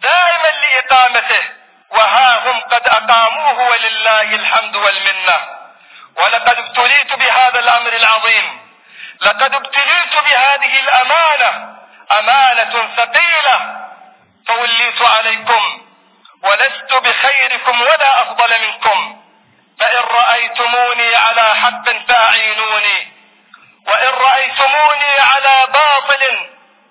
دائما لإقامته وها هم قد أقاموه ولله الحمد والمنة ولقد ابتليت بهذا الأمر العظيم لقد ابتليت بهذه الأمانة أمانة ثقيلة فوليت عليكم ولست بخيركم ولا أفضل منكم فإن رأيتموني على حق فأعينوني وإن رأيتموني على باطل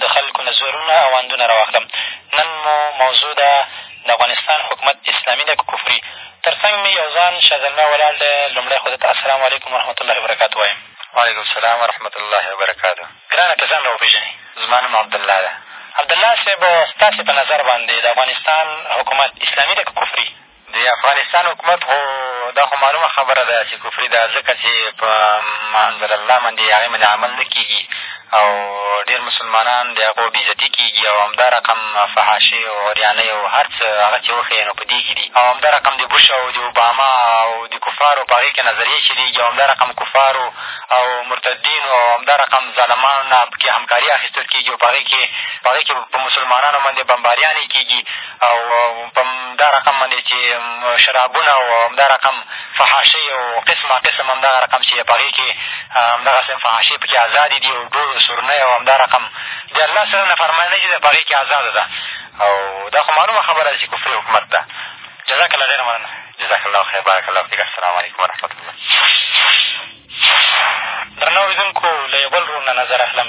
د خلکو نظرونه او اندونه را واخلم. نن مو موضوع ده د افغانستان حکومت اسلامي ده که کفري؟ تر څنګ مې یو ځوان شاه زلمی ولاړ دی، لومړی خو ده ته السلام علیکم ورحمة الله وبرکاته وایم. وعلیکم السلام ورحمة الله وبرکاته. ګرانه که ځان را وپېژنې. زما نوم عبدالله ده. عبدالله صاحب! ستاسې په نظر باندې د افغانستان حکومت اسلامي ده که کفري؟ د افغانستان حکومت خو دا خو معلومه خبره ده چې کفري ده ځکه چې په ماانزل الله باندې هغې باندې عمل نه کېږي او ډېر مسلمانان د هغو بېعزتي کېږي او همدا رقم فحاشۍ او عریانۍ او هر څه هغه چې وښیې نو په دې کښې دي او همدا رقم د بوش او د اوباما او د کفارو په هغې کښې نظریې چلېږي او همدا رقم کفارو او مرتدینو او همدا رقم ظالمانو نه په کښې همکاري اخېستل کېږي او په هغې کښې په هغې کښې په مسلمانانو باندې بمباریانې کېږي او په همدا رقم باندې چې شرابونه او همدا رقم فحاشۍ او قسما قسم همدغه رقم چې په هغې کښې همدغه قسم فحاشۍ پکې ازادې دي او ډول سورنۍ او همدا رقم د الله سره نافرمانۍ چې ده په هغې کښې ازاده ده او دا خو معلومه خبره ده چې کفري حکومت ده جزاک الله ډېره مننه جزاک الله خیر بارک الله فیک السلام علیکم ورحمت الله درنو اورېدونکو له یو بل ورور نه نظر اخلم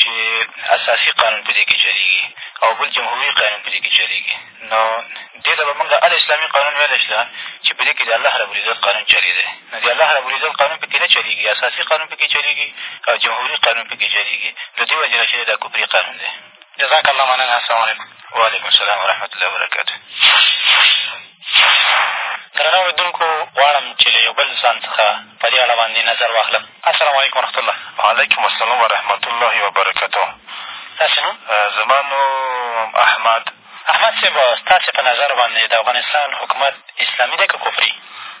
چې اساسي قانون په دې کښې چلېږي او بل جمهوري قانون په دې کښې چلېږي نو دې ته به مونږ هغه اسلامي قانون ویلی شو چې په دې کښې د الله ربالعزت قانون چلېدی نو د الله ربالعزت قانون په کښې نه چلېږي اساسي قانون په کښې چلېږي او جمهوري قانون په کښې چلېږي د دې وجې نه چې دا کفري قانون دی جزاک الله مننه السلام علیکم وعلیکم سلام ورحمة الله وبرکاته درنو اورېدونکو غواړم چې له یو بل ځوان څخه په دې اړه باندې نظر واخلم السلام علیکم ورحمت الله وعلیکم السلام ورحمت الله وبرکاته ستاسې نوم زما نوم احمد احمد صاحب ستاسې په نظر باندې د افغانستان حکومت اسلامي دی که کفري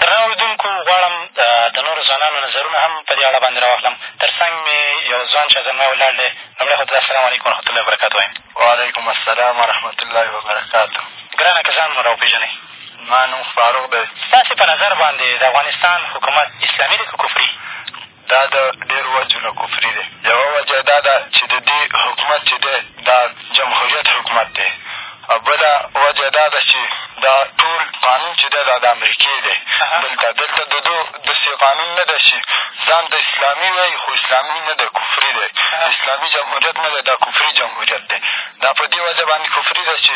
درنو اورېدونکو! غواړم د نورو ځوانانو نظرونه هم په دې اړه باندې را واخلم. تر څنګ مې یو ځوان چا زلمی ولاړ دی. لومړی خو ته ته السلام علیکم ورحمة الله وبرکاته وایم. وعلیکم السلام ورحمة الله وبرکاته. ګرانه که ځان مو را وپېژنئ. زما نوم فاروق دی. ستاسې په نظر باندې د افغانستان حکومت اسلامي دی که کفري؟ دا د ډېرو وجو نه کفري دی. یوه وجه یې دا ده چې د دې حکومت چې دی دا جمهوریت حکومت دی او بله وجه یې دا ده چې دا ټول قانون چې دی دا د امریکې دی دلته دلته د دو داسې قانون نه دی چې ځان ته اسلامي وایي خو اسلامي نه دی کفري دی اسلامي جمهوریت نه دی دا کفري جمهوریت دی دا په دې وجه باندې کفري دی چې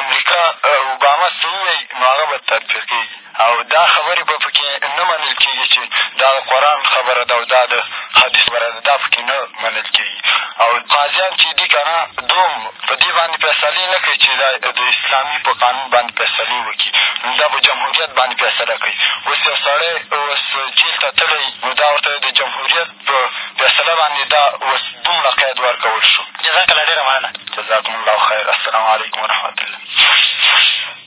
امریکا اوباما څه ووایي نو هغه به تطبیقېږي او دا خبرې به په کې نه منل کېږي چې دا د قرآن خبره ده او دا د حدیث خبره ده، دا په کې نه منل کېږي او قاضیان چې دي که نه دوم په دې باندې فیصلې نه کوي چې دا د اسلامي په قانون باندې فیصلې وکړي نو دا په جمهوریت باندې فیصله کوي اوس یو سړی اوس جیل ته تللی نو دا ورته د جمهوریت په فیصله باندې دا اوس دومره قید ورکول شو جزاک الله ډېره مننه جزاکم الله خیر السلام علیکم ورحمتالله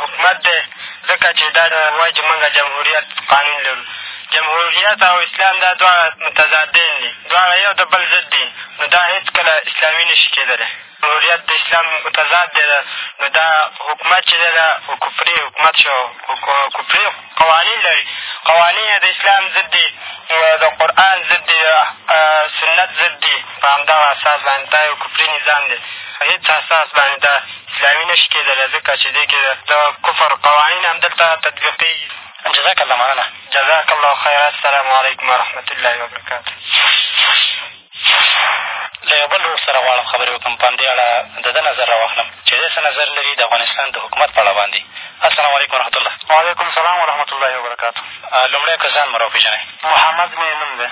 حکومت دی ځکه چې دا وایي چې موږ جمهوریت قانون لرو جمهوریت او اسلام دا دواړه متضادین دي دواړه یو د بل ضد دي نو دا هېڅکله اسلامي نه شي کېدلی جمهوریت د اسلام متضاد دی نو دا حکومت چې دی دا کفري حکومت شو کفري قوانین لري، قوانین یې د اسلام ضد دي، د قرآن ضد دي، د سنت ضد دي، په همدغه اساس باندې دا یو کفري نظام دی، په هېڅ اساس باندې دا اسلامي نه شي کېدلی، ځکه چې دې کښې د کفر قوانین همدلته تطبیقېږي. جزاک الله مننه. جزاک الله خیرا السلام علیکم ورحمة الله وبرکاته. له یو بل ورور سره غواړم خبرې وکړم په همدې اړه د ده نظر را واخلم چې دی څه نظر لري د افغانستان د حکومت په اړه باندې السلام علیکم ورحمت الله وعلیکم سلام ورحمت الله وبرکاته لومړی که ځان مو را وپېژنئ محمد مې نوم دی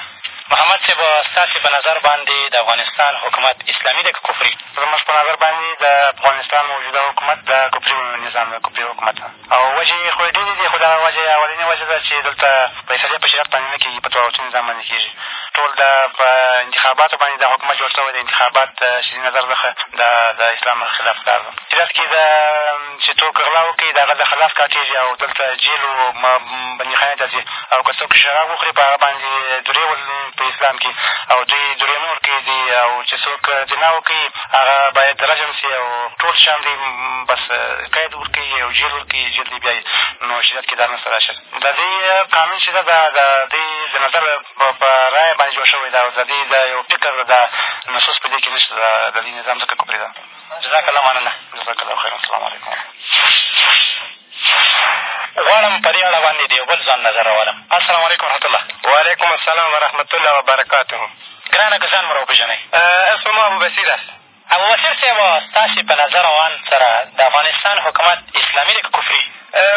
محمد صاحب ستاسې په نظر باندې د افغانستان حکومت اسلامي دی که کفري زموږ په نظر باندې د افغانستان موجوده حکومت د کفري نظام د کفري حکومت او وجې یې خو ډېرې دي خو دغه وجه یې اولنې وجه ده چې دلته فیصلې په شریعت باندې نه کېږي په طاغوتي نظام باندې کېږي ټول دا په انتخاباتو باندې دا حکومت جوړ شوی دی انتخابات د شرعي نظر ځخه دا د اسلام خلاف کار ده شریعت کښې دا چې څوک غلا وکړي د هغه د خلاف کاټېږي او دلته جېل و بندیخانې ته ځي او که څوک شراب وخوري په هغه باندې درې ول په اسلام کښې او دوی درې نه ورکوي دوی او چې څوک زنا وکړي هغه باید رجم شي او ټول شیان دې بس قید ورکړي او جېل ورکړي جېل دې بیا یې نو شریعت کښې دا نه شته دا شیان د دې قانون چې ده دا د دې د نظر په رایه باندې جوړ شوی ده او د دې د یو فکر د نصوص په دې کښې نه شته د دې نظام ځکه کفري ده جزاک الله مننه جزاک الله خیرا السلام علیکم غواړم په دې اړه باندې د یو بل ځوان نظر راولم السلام علیکم ورحمت الله وعلیکم السلام ورحمت الله وبرکاته ګرانه که ځان مو راوپېژنئ اسمه ابوبصیر است ابوبصیر صاحب ستاسې په نظر او اند سره د افغانستان حکومت اسلامي دی که کفري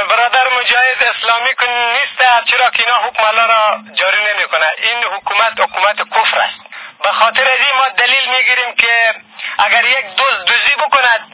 برادر مجاهد اسلامی کن نیست چرا که اینا حکم الله را جاری نمی کنه این حکومت حکومت کفر است به خاطر از این ما دلیل میگیریم که اگر یک دوز دوزی بکند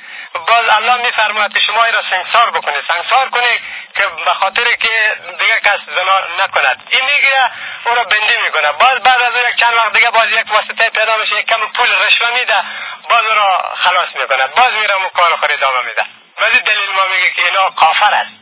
باز الله می فرماید که شما این را سنگسار بکنید سنگسار کنید که بخاطر که دیگه کس زنا نکند این میگیره او را بندی میکنه باز بعد از یک چند وقت دیگه باز یک واسطه پیدا میشه یک کم پول رشوه میده باز او را خلاص میکنه باز میره مو کار خود ادامه میده ولی دلیل ما میگه که اینا کافر است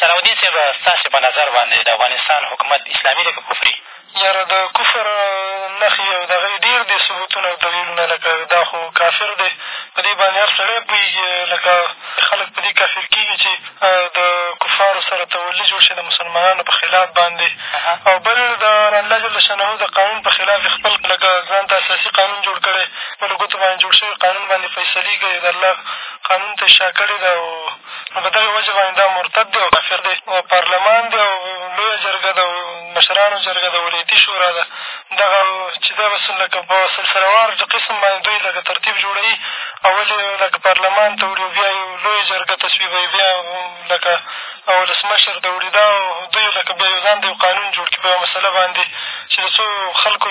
صلاحالدین صاحب ستاسې په نظر باندې د افغانستان حکومت اسلامي دی که کفري؟ یاره د کفر نښې او دغه یې ډېر دي ثبوتونه او دلیلونه لکه دا خو کافر دی په دې باندې هر سړی پوهېږي لکه خلک په دې کافر کېږي چې د کفارو سره تولي جوړ شي د مسلمانانو په خلاف باندې او بل د الله جل شانه د قانون په خلاف یې خپل لکه ځان ته اساسي قانون جوړ کړی خپلو ګوتو باندې جوړ شوی قانون باندې فیصلې کوي د الله قانون ته یې شا کړې ده او نو په دغې وجې باندې دا مرتد دی او کافر دی او پارلمان دی او لویه جرګه ده او مشرانو جرګه ده ولایتي شورا ده دغه چې دا بس لکه په سلسله وار قسم باندې دوی لکه ترتیب جوړوي او ولې لکه پارلمان ته وړي بیا یو لویه جرګه تصویبوي بیا لکه ولسمشر ته وړي دا دوی لکه بیا یو ځان ته یو قانون جوړ کړي په یوه مسله باندې چې د څو خلکو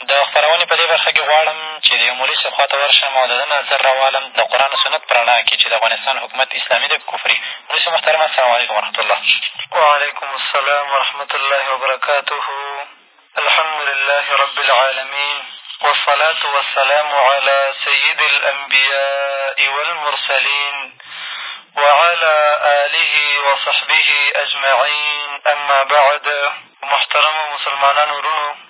د خپرونې په دې برخه کې غواړم چې د یو مولوي صاحب خوا ته ورشم او د ده نظر را والم د قرآن او سنت په رڼا کې چې د افغانستان حکومت اسلامي ده که کفري مولوي صاحب محترم السلام علیکم ورحمت الله وعلیکم السلام ورحمت الله وبرکاته الحمد لله رب العالمین والصلاة والسلام على سيد الأنبياء والمرسلين وعلى آله وصحبه أجمعين أما بعد محترم مسلمانان ورونو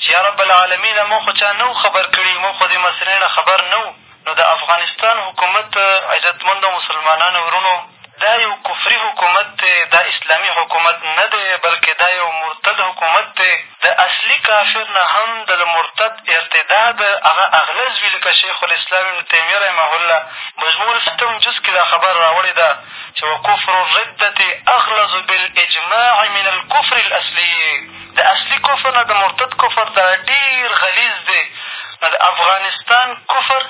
چې یا رب العالمینه موږ خو چا نه وو خبر کړي، موږ خو دې مسلې نه خبر نه وو، نو د افغانستان حکومت عزتمندو مسلمانانو وروڼو دا یو کفري حکومت دی، دا اسلامي حکومت نه دی، بلکې دا یو مرتد حکومت دی، د اصلي کافر نه هم د د مرتد ارتداد هغه اغلظ وي، لکه شیخ الاسلام ابن تیمیه رحمه الله مجموع الفتم جز کښې دا خبره راوړې ده چې وکفر الردة اغلظ بالاجماع من الکفر الاصلي. د اصلي کفر نه د مرتد کفر دا ډېر غلیظ دی، نو د افغانستان کفر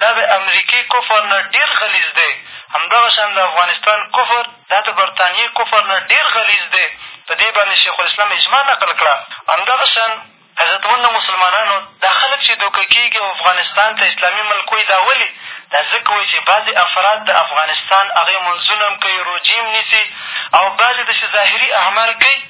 دا د امریکې کفر نه ډېر غلیظ دی، همدغه شان د افغانستان کفر دا د برطانیې کفر نه ډېر غلیظ دی، په دې باندې شیخ الاسلام اجماع نقل کړه. همدغه شان عزتمنو مسلمانانو! دا خلک چې دوکه کېږي او افغانستان ته اسلامي ملک وایي دا ولې؟ دا ځکه وایي چې بعضې افراد د افغانستان هغه لمونځونه هم کوي، روژې هم نیسي او بعضې داسې ظاهري اعمال کوي،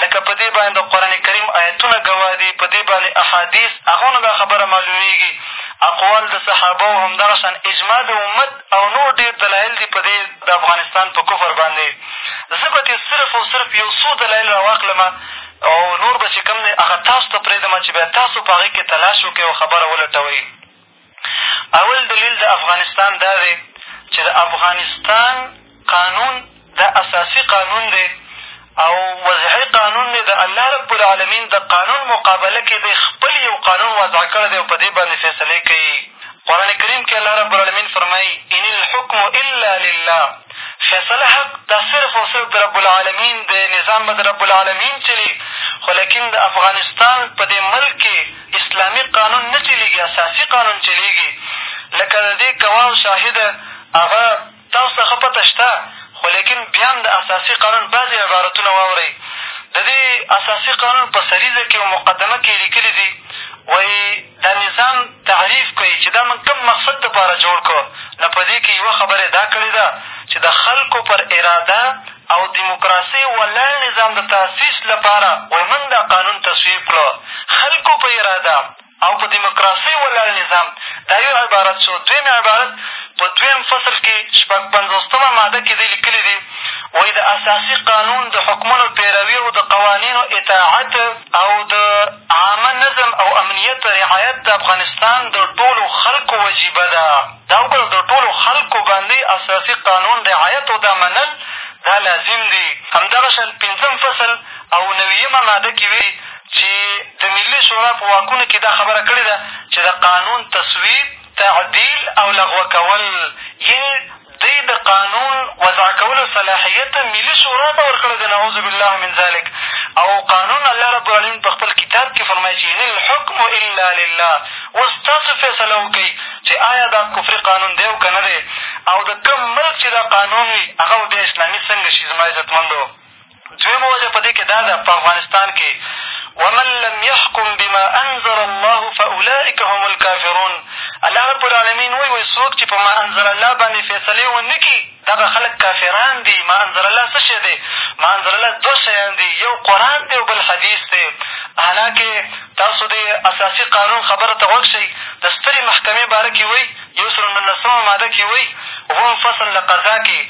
لکه په دې باندې د قرآن کریم ایتونه ګواه دي، په دې باندې احادیث، هغو نه دا خبره معلومېږي، اقوال د صحابه وو همدغه شان اجماع د امت او نور ډېر دلایل دي په دې د افغانستان په کفر باندې زه به ترې صرف او صرف یو څو دلایل را واخلم او نور به چې کوم دی هغه تاسو ته پرېږدم چې بیا تاسو په هغې کښې تلاش وکړئ او خبره ولټوئ اول دلیل د افغانستان دا دی چې د افغانستان قانون دا اساسي قانون دی او وضعي قانون دی د الله رب العالمین د قانون مقابله کې دی خپل یو قانون وضع کړی دی او په دې باندې فیصلې کوي قرآن کریم کې الله رب العالمین فرمایي ان الحکم الا لله فیصله حق دا صرف او صرف د رب العالمین دی نظام به د رب العالمین چلي خو لیکن د افغانستان په دې ملک کې اسلامي قانون نه چلېږي اساسي قانون چلېږي لکه د دې ګواه او شاهد هغه تاسو ته ښه پته شته خو لېکن بیا هم د اساسي قانون بعضې عبارتونه واورئ د دې اساسي قانون په سریزه کښې او مقدمه کښې لیکلي دي وایي دا نظام تعریف کوي چې دا موږ کوم مقصد دپاره جوړ کړو نو په دې کښې یوه خبره یې دا کړې ده چې د خلکو پر اراده او دموکراسۍ ولاړ نظام د تاسیس لپاره وایي موږ دا قانون تصویب کړو خلکو په اراده او په دموکراسۍ ولاړ نظام دا یو عبارت شو دویم عبارت په دویم فصل کښې شپږ پنځوسمه ماده کښې دی لیکلي دي وایي د اساسي قانون د حکمونو پیروي او د قوانینو اطاعت او د عامه نظم او امنیت رعایت د افغانستان د ټولو خلکو وجیبه ده. دا وګړو د ټولو خلکو باندې اساسي قانون رعایت او دا منل دا لازم دي. همدغه شان پېنځم فصل او نويمه ماده کې ویلي چې د ملي شورا په واکونو کې دا خبره کړې ده چې د قانون تصویب، تعدیل او لغوه کول یعنې دی د قانون وضع کولو صلاحیت ملي شورا ته ورکړی دی نعوذ بالله من ذلک او قانون الله رب العالمین په خپل کتاب کې فرمایي چې ان الحکم الا لله اوس تاسو فیصله وکړئ چې ایا دا کفري قانون دی او که نه دی او د کوم ملک چې دا قانون وي هغه به بیا اسلامي څنګه شي زما عزتمندو دویمه وجه په دې کښې دا ده په افغانستان کښې ومن لم يحکم بما انزل الله فاولئک هم الکافرون الله رب العالمین وایي وایي څوک چې په ما انزل الله باندې فیصلې ونه کړي دغه خلک کافران دي، معاذالله څه شی دی؟ معاذالله دوه شیان دي، یو قرآن دی او بل حدیث دی. حالانکه تاسو دې اساسي قانون خبره ته غوږ شئ، د سترې محکمې باره کښې وایي، یو سل او نولسمه ماده کښې وایي، اووم فصل له قضا کښې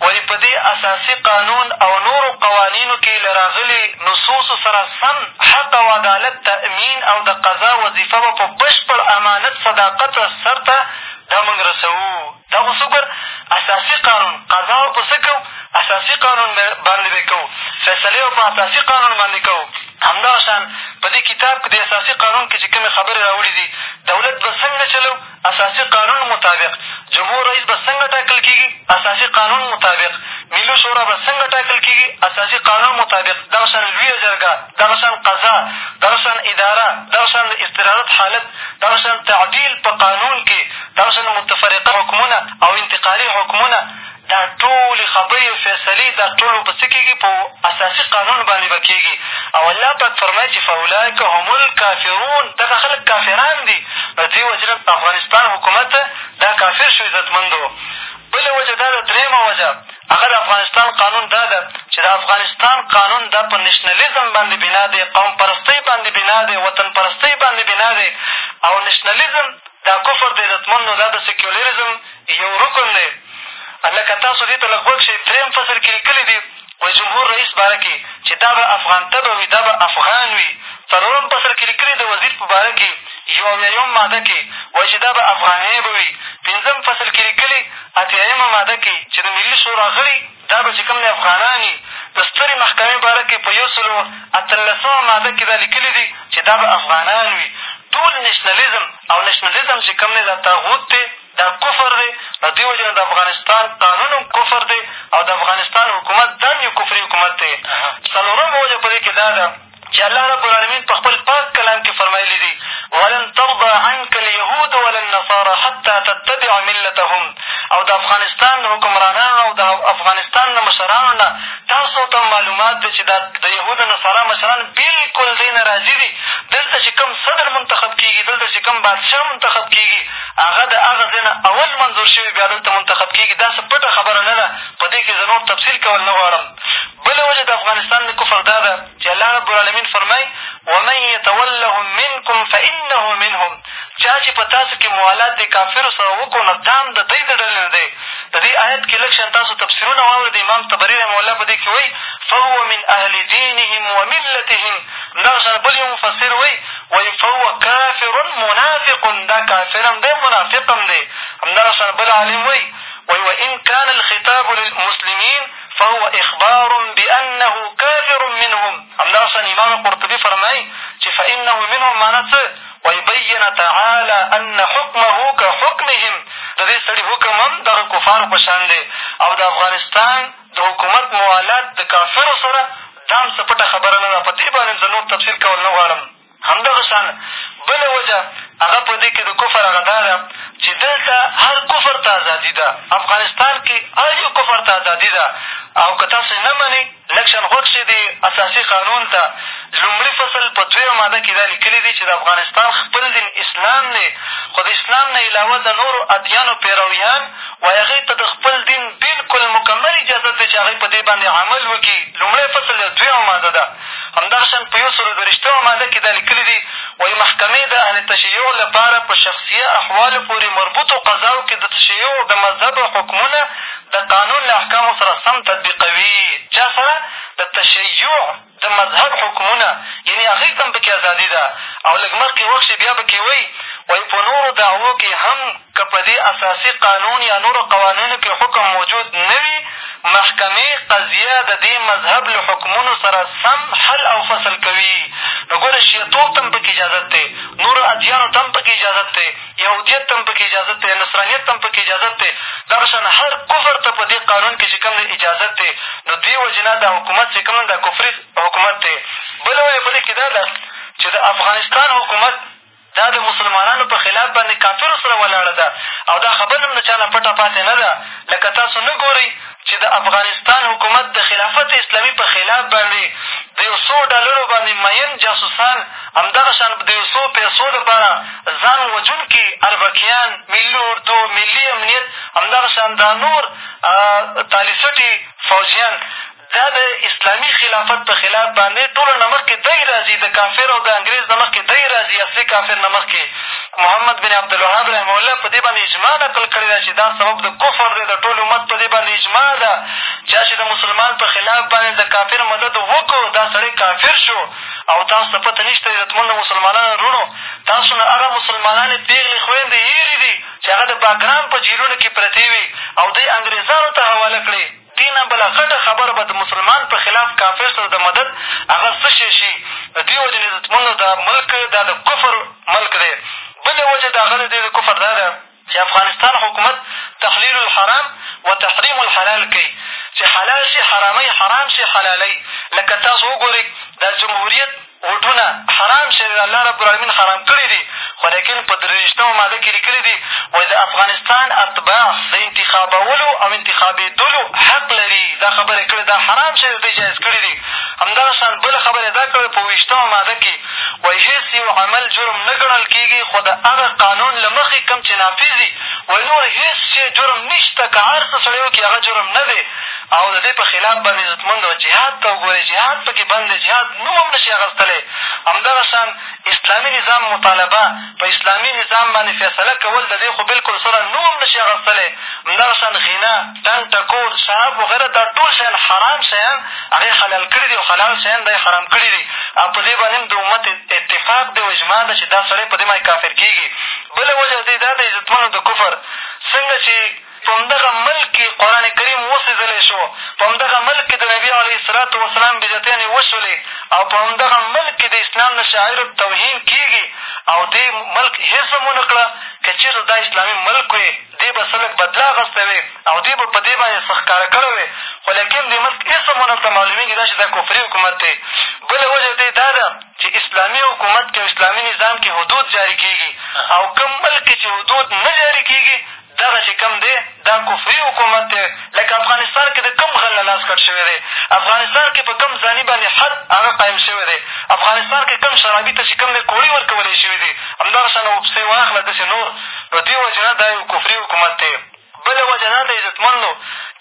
وایي، په دې اساسي قانون او نورو قوانینو کښې له راغلي نصوصو سره سم حق او عدالت تأمین او د قضا وظیفه به په بشپړ امانت، صداقت، سرته دا مونږ رسوو. دغو سوپر اساسي قانون قضاو په څه کوو اساسي قانون باندې به کوو فیصلې به په اساسي قانون باندې کوو همدغه شان په دې کتاب کښې دې اساسي قانون کښې چې کومې خبرې راوړي دي دولت به څنګه چلوو اساسي قانون مطابق جمهور رئیس به څنګه ټاکل کېږي اساسي قانون مطابق ملي شورا به څنګه ټاکل کېږي اساسي قانون مطابق دغه شان لویه جرګه دغه شان قضا دغه شان اداره دغه شان د اضطرارت حالت دغه شان تعدیل په قانون کښې دغه شان متفرقه حکمونه او انتقالي حکمونه دا ټولې خبرې او فیصلې دا ټولو په څه کېږي په اساسي قانون باندې به کېږي او الله پاک فرمایي چې فاولئک هم الکافرون دغه خلک کافران دي له دې وجې نه افغانستان حکومت دا کافر شو عزتمندو بله وجه دا ده درېیمه وجه هغه د افغانستان قانون دا ده چې د افغانستان قانون دا په نشنلیزم باندې بنا دی قوم پرستۍ باندې بنا دی وطن پرستۍ باندې بنا دی او نشنلیزم دا کفر دی د تمنو دا د سیکولریزم یو رکن دی لکه تاسو دې ته لږ غوږ شئ درېیم فصل کښې لیکلي دي وایي جمهور رئیس باره کښې چې دا به افغانطبع وي دا به افغان وي څلورم فصل کښې لیکلي د وزیر په باره کښې یو اویایم ماده کښې وایي چې دا به افغانې به وي پېنځم فصل کښې لیکلي اتیایمه ماده کښې چې د ملي شورا غړي دا به چې کوم دی افغانان يي د سترې محکمې باره کې په یو سلو اتلسمه ماده کې دا لیکلي دي چې دا به افغانان وي ټول نېشنلېزم او نېشنلېزم چې کوم دی دا طاغوت دی دا کفر دی د دې وجې نه د افغانستان قانون هم کفر دی او د افغانستان حکومت دا هم یو کفري حکومت دی څلورمه وجه په دې کې دا ده چې الله رب العلمين په خپل پاک کلام کښې فرمايلي دي ولن ترضی عنک اليهود ولا النصارا حتی تتبع ملتهم او د افغانستان د حکمرانانو او د افغانستان د مشرانو نه تاسو ته معلومات دی چې دا د یهودو نصارا مشران بلکل دې نه راضي دي دلته چې کوم صدر منتخب کېږي دلته چې کوم بادشاه منتخب کېږي هغه د هغه ځای نه اول منظور شوي بیا دلته منتخب کېږي دا څه پټه خبره نه ده په دې کښې زه نور تفصیل کول نه غواړم بله وجه د افغانستان د کفر دا ده چې الله رب العالمین فرمایي ومن یتولهم منکم فانه منهم چا چې په تاسو کښې موالات دې کافرو سره وکړو نو دا هم د دوی د ډلې نه دی د دې آیت کښې لږ شان تاسو تفسیرونه واورئ د امام طبري رحمه الله په دې کښې وایي فهو من اهل دینهم و ملتهم همدغه شان بل یو مفسر وایي وایي فهو کافر منافق دا کافر هم دی منافق هم دی همدغه شان بل عالم وایي وایي وان کان الخطاب للمسلمین فهو اخبار بأنه کافر منهم همدغه شان امام قرطبي فرمایي چې فإنه منهم معنا څه وایي بین تعالی ان حکمه کحکمهم د دې سړي حکم هم دغه کفارو په شان دی او د افغانستان د حکومت موالات د کافرو سره دا هم څه پټه خبره نه ده په دې باندې زه نور تفصیل کول نه غواړم همدغه شان بله وجه هغه په دې کښې د کفر هغه دا ده چې دلته هر کفر ته ازادي ده افغانستان کښې هر يو کفر ته ازادي ده او که تاسې نه منئ لږ شان غوږ شئ دې اساسي قانون ته لومړي فصل په دویمه ماده کښې دا لیکلي دي چې د افغانستان خپل دین اسلام دی خو د اسلام نه علاوه د نورو ادیانو پیرویان وایي هغوی ته د خپل دین بلکل مکمل اجازت دی چې هغوی په دې باندې عمل وکړي لومړی فصل دویمه ماده ده همدغه شان په یو سلو دوه ویشتمه ماده کښې دا لیکلي دي وایي محکمې د اهل تشیع لپاره په شخصیه احوالو پورې مربوطو قضاوو کښې د تشیع د مذهب حکمونه د قانون له احکامو سره سم تطبیقوي چا سره د تشیع د مذهب حکمونه یعنې هغوی ته هم په کښې ازادي ده او لږ مخکې وخت کښې بیا په کښې وایي وایي په نورو دعوو کښې هم که په دې اساسي قانون یا نورو قوانینو کښې حکم موجود نه وي، محکمې قضیه د دې مذهب له حکمونو سره سم حل او فصل کوي. نو ګوره شیعتوب ته هم په کښې اجازت دی، نورو ادیانو ته هم په کښې اجازت دی، یهودیت ته هم په کښې اجازت دی، نصرانیت ته هم په کښې اجازت دی، دغه شان هر کفر ته په دې قانون کښې چې کوم دی اجازت دی، نو دې وجې نه دا حکومت چې کوم دی دا کفري حکومت دی. بله وجه په دې کښې دا ده چې د افغانستان حکومت دا د مسلمانانو په خلاف باندې کافرو سره ولاړه ده او دا خبره هم د چا نه پټه پاتې نه ده لکه تاسو نه ګورئ چې د افغانستان حکومت د خلافت اسلامي په خلاف باندې د یو څو ډالرو باندې مین جاسوسان همدغه شان د یو څو پیسو لپاره ځان وژونکي اربکیان ملي اردو ملي امنیت همدغه شان دا نور تالیسټي فوجیان دا د اسلامي خلافت په خلاف باندې ټولو نه مخکې دی راځي د کافر او د انګرېز نه مخکې دی راځي اصلي کافر نه مخکې محمد بن عبدالوهاب رحمه الله په دې باندې اجماع نقل کړې ده چې دا سبب د کفر دی د ټول امت په دې باندې اجماع ده چا چې د مسلمان په خلاف باندې د کافر مدد وکړو دا سړی کافر شو او تاسو ته پته نه شته عزتمندو مسلمانانو وروڼو تاسو نه هغه مسلمانانې پېغلې خویندې هېرې دي چې هغه د باګرام په جیلونو کښې پرتې وي او دوی انګرېزانو ته حواله کړې دې نه بله غټه خبره به د مسلمان په خلاف کافر سره د مدد هغه څه شی شي؟ د دې وجې نه زمونږ دا ملک دا د کفر ملک دی. بله وجه د هغه د دې د کفر دا ده چې افغانستان حکومت تحلیل الحرام و تحریم الحلال کوي چې حلال شي حراموي حرام شي حلالوي لکه تاسو وګورئ دا جمهوریت ووټونه حرام شریر الله رب العلمین حرام کړي دي خو لیکن په درېویشتمه ماده کښې لیکلي دي وایي د افغانستان اتباع د انتخابولو او انتخابېدلو حق لري دا خبره یې کړې دا حرام شریر دوی جایز کړي دي همدغه شان بله خبره یې دا کړې په اووه ویشتمه ماده کښې وایي هېڅ یو عمل جرم نه ګڼل کېږي خو د هغه قانون له مخې کوم چې نافظ وي وایي نور هېڅ شی جرم نشته که هر څه سړی وکړي هغه جرم نه دی او د دې په خلاف باندې عزتمند او جهاد ته وګورئ جهاد په کښې بند دی جهاد نوم هم نه شي اخستلی همدغه شان اسلامي نظام مطالبه په اسلامي نظام باندې فیصله کول د دې خو بلکل سره نوم هم نه شي اخستلی همدغه شان غنا ټنګ ټکور شراب وغیره دا ټول شیان حرام شیان هغې حلال کړي دي او حلال شیان دا حرام کړي دي او په دې باندې هم د امت اتفاق دی او اجماع ده چې دا سړی په دې باندې کافر کېږي بله وجه دې دا د عزتمنو د کفر څنګه چې په همدغه ملک کښې قرآن کریم وسېځلې شو، په همدغه ملک کښې د نبي علیه الصلواة والسلام بېعزتیانې وشولې او په همدغه ملک کښې د اسلام د شعائرو توهین کېږي او دې ملک هېڅ هم ونه کړه، که چېرته دا اسلامي ملک وی دې به څه لږ بدله اخستی وی او دې به په دې باندې څه ښکاره کړی وی خو لېکن دې ملک هېڅ هم ونه کړه معلومېږي دا چې دا کفري حکومت دی بله وجه دې دا ده چې اسلامي حکومت کښې او اسلامي نظام کښې حدود جاري کېږي او کوم ملک کښې چې حدود نه جاري کېږي دغه چې کوم دی دا کفري حکومت دی لکه افغانستان کښې د کوم غل نه لاس کټ شوی دی افغانستان کښې په کوم ځاني باندې حد هغه قایم شوی دی افغانستان کښې کوم شرابي ته چې کوم دی کوړی ورکول یې شوي دي همدغه شان اوپسې واخله داسې نور نو دې وجې نه دا یو کفري حکومت دی بله وجه دا ده عزتمندو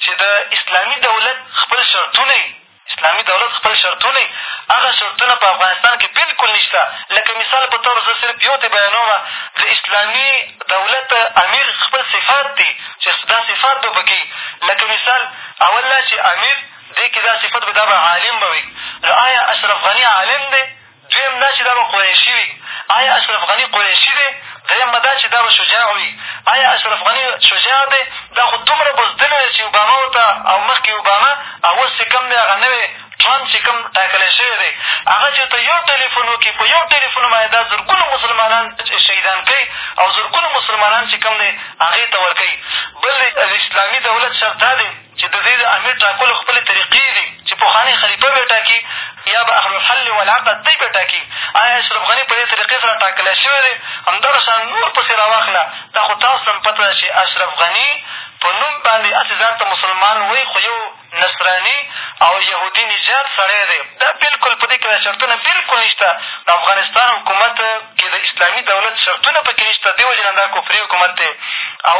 چې د اسلامي دولت خپل شرطونه دي اسلامي دولت خپل شرطونه يي هغه شرطونه په افغانستان کښې بلکل نشته لکه مثال په طور زه صرف يو دې بيانوم د اسلامي دولت امير خپل صفات دي چې دا صفات به په کښې يي لکه مثال اول دا چې امير دې کښې دا صفت به دا به عالم به وي نو آيا اشرف غني عالم دی دویم دا چې دا به قریشي وي، آیا اشرف غني قریشي دی؟ درېیمه دا چې دا به شجاع وي، آیا اشرف غني شجاع دی؟ دا خو دومره بزدلې ده چې اوباما ورته او مخکې اوباما او اوس چې کوم دی هغه نوی ټرمپ چې کوم ټاکلی شوی دی، هغه چې ورته یو ټېلېفون وکړي، په یو ټېلېفون باندې دا زرګونه مسلمانان شهیدان کوي او زرګونه مسلمانان چې کوم دی هغې ته ورکوي. بل د اسلامي دولت شرط دا دی، چې د دوی د امیر ټاکلو خپلې طریقې دي چې پخوانی خلیفه بیا ټاکي یا به اهلالحل والعقد دی بیا ټاکي ایا اشرف غني په دې طریقې سره ټاکلی شوی دی همدغه شان نور پسې را واخله دا خو تاسو ته هم پته ده چې اشرف غني په نوم باندې هسې ځان ته مسلمان وایي خو یو نصراني او یهودي نژاد سړی دی دا بلکل په دې کښې دا شرطونه بلکل نشته د افغانستان حکومت کښې د اسلامي دولت شرطونه په کښې نشته دې وجې نه دا کفري حکومت دی او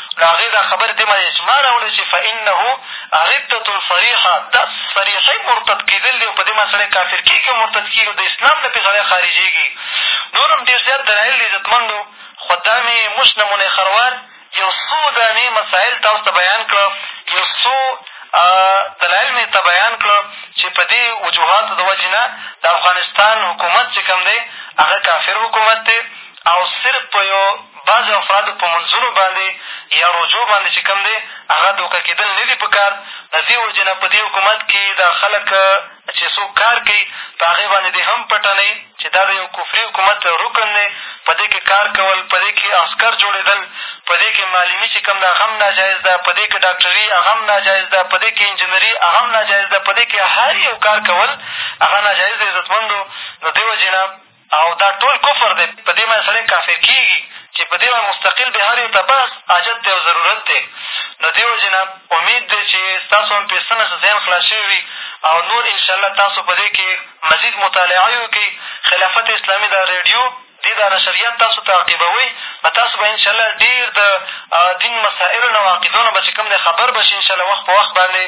له هغې دا خبرې دې باندې اجماع را ولې چې فانه ردة صریحه دا صریحي مرتد کېدل دي او په دې باندې سړی کافر کېږي او مرتد کېږي او د اسلام نه پرې سړی خارجېږي نور هم ډېر زیات دلایل دي عزتمندو خو دا مې موږ نمونې خروار یو څو دانې مسایل تاسو ته بیان کړه یو څو دلایل مې ته بیان کړه چې په دې وجوهاتو د وجې نه د افغانستان حکومت چې کوم دی هغه کافر حکومت دی او صرف په یو بعضو افرادو په مونځونو باندې یا روژو باندې چې کوم دی هغه دوکه کېدل نه دي په کار د دې وجې نه په دې حکومت کې دا خلک چې څوک کار کوي په هغې باندې دې هم پټه نه چې دا د یو کفري حکومت رکن دی په دې کې کار کول په دې کې عسکر جوړېدل په دې کې معلمي چې کوم ده هغه هم ناجایز ده په دې کې ډاکټري هغه هم ناجایز ده په دې کې انجینري هغه هم ناجایز ده په دې کې هر یو کار کول هغه ناجایز دی عزتمندو نو دې وجې نه او دا ټول کفر دی، په دې باندې سړی کافر کېږي چې په دې باندې مستقل بې هر یو ته بس حاجت دی او ضرورت دی. نو دې وجې نه امید دی چې ستاسو هم پرې څه نه څه ذهن خلاص شوی وي او نور ان شاء الله تاسو په دې کې مزید مطالعه یې وکړئ. خلافت اسلامي دا رېډیو دې دا نشریات تاسو تعقیبوئ، نو تاسو به ان شاء الله ډېر د دین مسایلو نه او عقیدو نه به چې کوم دی خبر به شئ ان شاء الله وخت په وخت باندې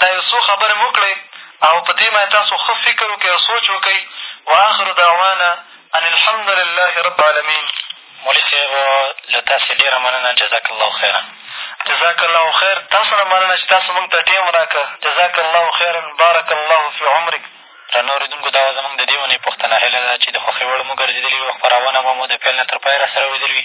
دا یو څو خبرې مو وکړې. او په دې باندې تاسو ښه فکر وکړئ او سوچ وکړئ واخر دعوانا ان الحمد لله رب العالمين مولي صاحب له تاسې ډېره مننه جزاک الله خیرا جزاک الله خیر تاسو نه مننه چې تاسو مونږ ته ټیم را کړه جزاک الله خیرا بارک الله فی عمرک درنو اورېدونکو دا وه زمونږ د دې اونۍ پوښتنه هیله ده چې د خوښې وړ مو ګرځېدلې وي او خپرونه به مو د پیل نه تر پایه را سره اورېدلې وي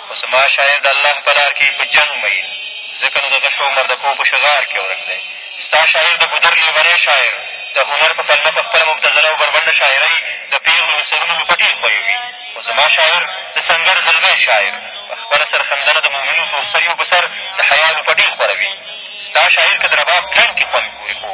خو زما شاعر د الله په لار کښې په جنګ مئين ځکه نو د غش او مردکو په شغار کښې ورک دی ستا شاعر د ګودر لېونی شاعر د هنر په پلمه په خپله مبتذله او بربنډه شاعرۍ د پېغلو له سرونو لوپټې ښويوي خو زما شاعر د سنګر زلمی شاعر په خپله سرښندنه د مؤمنو تورسريو په سر د حيا لوپټې ښوروي ستا شاعر که د رباب ترنګ کښې خوند ګوري خو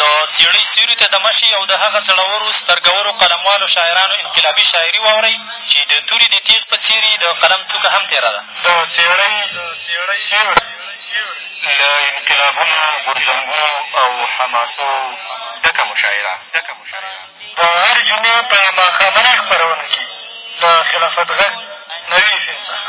د څېړۍ سیوري ته دمه شئ او د هغه زړورو، سترګورو، قلموالو شاعرانو انقلابي شاعري واورئ چې د توري د تېغ په څېر يي د قلم څوکه هم تېره ده. د څېړۍ سیوري له انقلابونو، غورځنګونو او حماسو ډکه مشاعره. د هرې جمعې په ماښامنۍ خپرونه کې له خلافت غږ نوي اف ام څخه.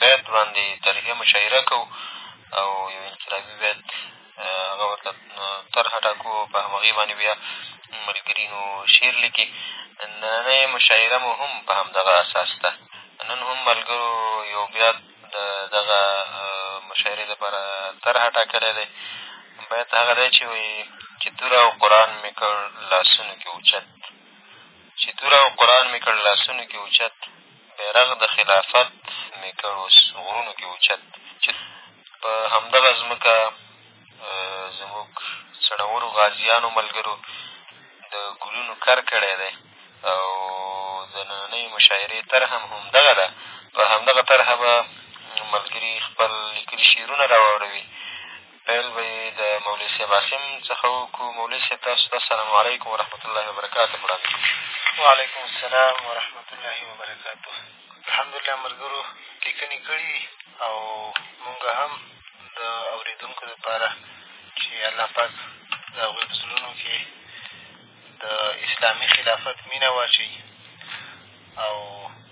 بیت باندې طرحیه مشاعره کوو او یو انقلابي بیت هغه ورته طرحه ټاکو او په همغې باندې بیا ملګري نو شعر لیکي نننۍ مشاعره مو هم په همدغه اساس ده نن هم ملګرو یو بیا د دغه مشاعرې لپاره طرحه ټاکلی دی بیت هغه دی چې وایي چې توره او قرآن مې کړ لاسونو کښې اوچت چې توره او قرآن مې کړ لاسونو کښې اوچت بیرغ د خلافت مې کړ اوس غرونو کې اوچت چې په همدغه ځمکه زموږ څڼورو غازیانو ملګرو د ګلونو کر کړی دی او د نننۍ مشاعرې طرحه هم همدغه ده په همدغه طرحه به ملګري خپل لیکلي شعرونه را واړوي پیل به یې د مولوي صاحب عاصم څخه وکړو. مولوي صاحب تاسو ته السلام علیکم ورحمة الله وبرکاته وړاندې کړو. وعلیکم السلام ورحمة الله وبرکاته. الحمدلله ملګرو لیکنې کړي دي او مونږ هم د اورېدونکو لپاره چې الله پاک د هغوی په زړونو کښې د اسلامي خلافت مینه واچوي او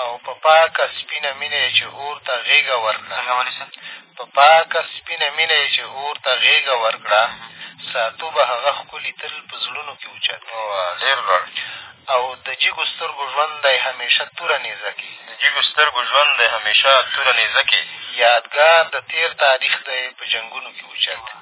او په پاکه سپینه مینه یې چې اور ته غېږه ورکړه په پاکه سپینه مینه یې چې اور ته غېږه ورکړه ساتو به هغه ښکلي تل په زړونو کښې اوچت ډېر لوړ او د جګو سترګو ژوند دی همېشه توره نېزه کې د جګو سترګو ژوند دی همېشه توره نېزه کې یادګار د تېر تاریخ دی په جنګونو کښې اوچت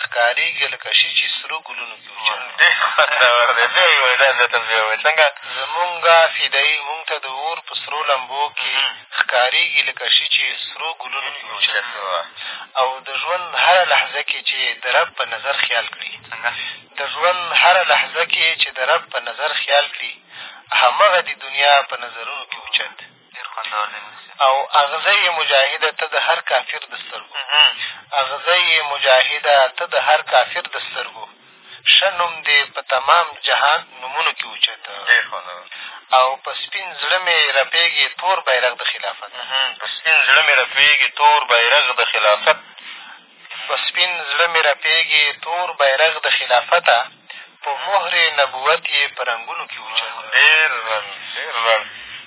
ښکارېږې لکه شي چې سرو ګلونو کې وچاڼ وي. ډېر خوندور دی، بیا یې ووایه، ډېر زیات بیا یې ووایه، څنګه؟ زمونږه فدايي مونږ ته د اور په سرو لمبو کې ښکارېږي لکه شي چې سرو ګلونو کې وچاڼ وي او د ژوند هره لحظه کې چې د رب په نظر خیال کړي د ژوند هره لحظه کې چې د رب په نظر خیال کړي همغه دي دنیا په نظرونو کې اوچت ډېر خوندور دی او اغزی یې مجاهده ته د هر کافر د سترګو اغزی یې مجاهده ته د هر کافر د سترګو ښه نوم دې په تمام جهان نومونو کښې اوچته او په سپین زړه مې رپېږې تور بیرغ د خلافت په سپین زړه مې رپېږې تور بیرغ د خلافت په سپین زړه مې رپېږې تور بیرغ د خلافته په مهر نبوت یې په رنګونو کې اوچت ډېر رڼ ډېر رڼ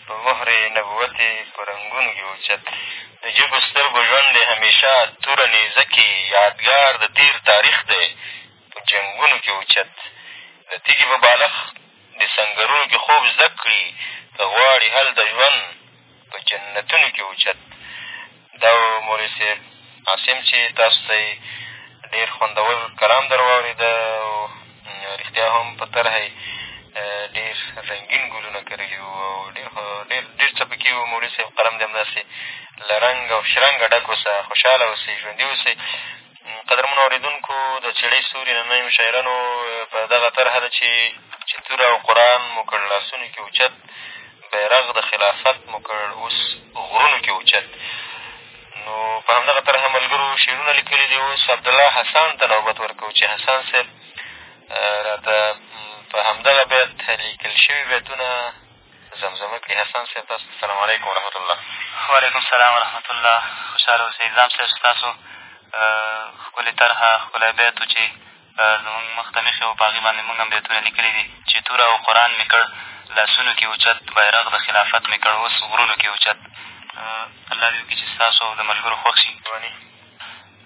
په مهر نبوت یې په رنګونو کې اوچت د جګو سترګو ژوند دی همېشه توره نېزه کې یادګار د تېر تاریخ دی په جنګونو کې اوچت د تیږې په بالښت د سنګرونو کې خوب زده کړي که غواړي هلته ژوند په جنتونو کښې اوچت دا و مولوي صاحب عاصم چې تاسو ته یې ډېر خوندور کلام در واورېده او رښتیا هم په طرح یې ډېر رنګین ګلونه کرلي وو او ډېر ډېر ډېر څه پکې وو مولوي صاحب قلم دې همداسې له رنګ او شرنګه ډک اوسه خوشحاله اوسې ژوندي اوسې قدرمنو اورېدونکو د څېړۍ ستوري نننۍ مشاعرنو په دغه طرحه ده چې چې توره او قرآن مو کړ لاسونو کښې اوچت بیرغ د خلافت مو کړ اوس غرونو کښې اوچت نو په همدغه طرحه ملګرو شعرونه لیکلي دي اوس عبدالله حسان ته نوبت ورکوو چې حسان صاحب را ته په همدغه بیت لیکل شوي بیتونه زمزمه کړي حسن صاحب تاسو ته سلام علیکم ورحمت الله وعلیکم سلام ورحمت الله خوشحاله اوسئ ځان صاحب ستاسو ښکلې طرحه ښکلی بیت و چې زمونږ مخ ته مېښی و په هغې باندې مونږ هم بیتونه لیکلي دي چې توره او قرآن مې کړ لاسونو کې اوچت بیرغ د خلافت مې کړ اوس غرونو کې اوچت الله دې وکړي چې ستاسو او د ملګرو خوښ شي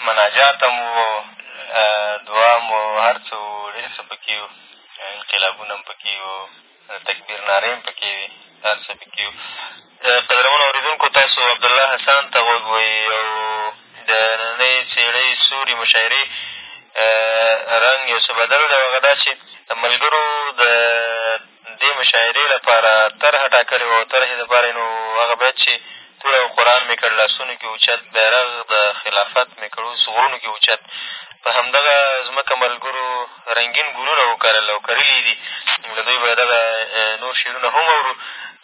مناجات هم وو، دعا هم وه، هر څه وو، ډېر څه په کښې وو، انقلابونه هم په کښې وو، تکبیر نارې هم په کښې وې، هر څه په کښې وو. قدرمنو اورېدونکو! تاسو عبدالله حسان ته غوږ وئ او د نننۍ څېړۍ سوري مشاعرې رنګ یو څه بدل دی او هغه دا چې د ملګرو د دې مشاعرې لپاره طرحه ټاکلې وه او طرحې لپاره یې نو هغه بیت چې توره او قرآن مې کړ لاسونو کې اوچت بیرغ د خلافت مې کړ اوس غرونو کې اوچت په همدغه ځمکه ملګرو رنګین ګلونه وکرل او کرلي یې دي له دوی به دغه نور شعرونه هم اورو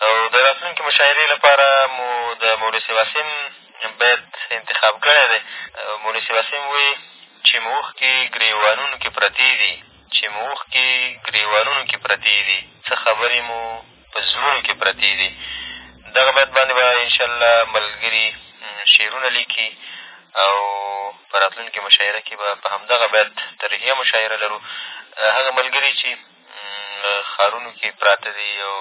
او د راتلونکې مشاعرې لپاره مو د مولس واسم بیت انتخاب کړی دی مولس واسم وایي چې موښکې ګریوانونو کې پرتې دي چې مو اوښکې ګرېوانونو کې پرتې دي څه خبرې مو په زړونو کې پرتې دي دغه بیت باندې به انشاءالله ملګري شعرونه لیکي او په راتلونکې مشاعره کې به په همدغه بیت ترهیه مشاعره لرو هغه ملګري چې ښارونو کې پراته دي او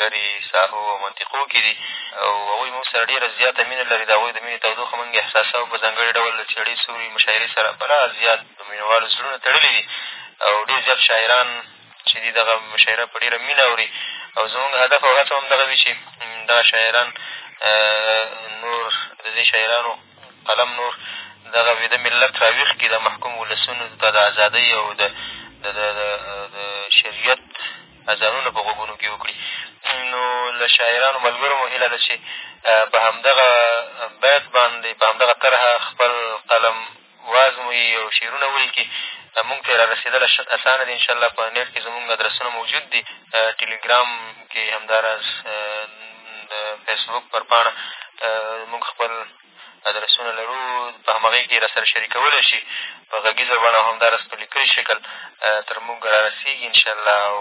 لرې ساحو او منطقو کې دي او هغوی موږ سره ډېره زیاته مینه لري د هغوی د مینې تودوخه موږ احساسوو په ځانګړي ډول د څېړې سوري مشاعرې سره بلا زیات د مینه والو زړونه تړلي دي او ډېر زیات شاعران چې دي دغه مشاعره په ډېره مینه اوري او زمونږ هدف او هڅه هم دغه وي چې دغه شاعران نور د دې شاعرانو قلم نور دغه ویده ملت را ویښ کړي د محکوم ولسونو ته د ازادۍ او د د د د شریعت اذانونه په غوږونو کښې وکړي نو له شاعرانو ملګرو مو هیله ده چې په همدغه بیت باندې په همدغه طرحه خپل قلم وعظ مو یي او شعرونه ولیکي مونږ ته یې رارسېدل اسانه دي انشاءالله په نېټ کښې زمونږ ادرسونه موجود دي ټلګرام کښې همداراز د فېسبوک پر پاڼه مونږ خپل ادرسونه لرو په همغې کښې یې راسره شریکولی شي په غږیزه بڼه او همداراز په لیکلي شکل تر مونږ رارسېږي انشاءالله او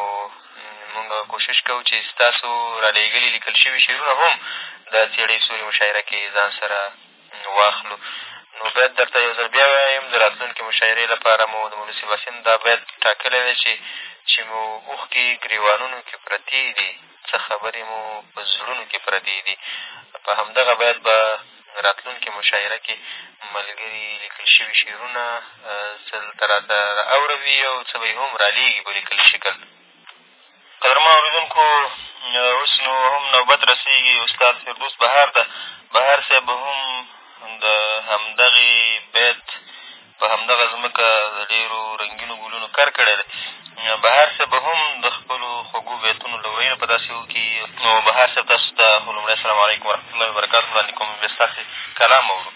مونږ کوشش کوو چې ستاسو رالېږلي لیکل شوي شعرونه هم د څېړۍ سوري مشاعره کښې ځان سره واخلو نو باید درته یو ځل بیا ووایم د راتلونکې مشاعرې لپاره مو د مولوي سباسین دا بیت ټاکلی دی چې چې مو اوښکې ګرېوانونو کښې پرتې دي څه خبرې مو په زړونو کښې پرتې دي په همدغه بیت به راتلونکې مشاعره کښې ملګري لیکل شوي شعرونه څه دلته راته را اوروي او څه به یې هم رالېږي په لیکلي شکل قدرمنو اورېدونکو اوس نو هم نوبت رسېږي استاد فردوس بهار ته بهار صاحب هم د همدغې بیت په همدغه ځمکه د ډېرو رنګینو ګلونو کر کړی دی بهار صاحب هم د خپلو خوږو بیتونو له ویلو په داسې وکړي نو بهار صاحب تاسو ته خو لومړی السلام علیکم ورحمت الله وبرکاتو وړاندې کوم بیا ستاسې کلام اورو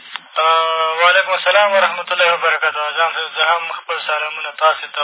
وعلیکم السلام ورحمت الله وبرکاتو ځان زه هم خپل سلامونه تاسې ته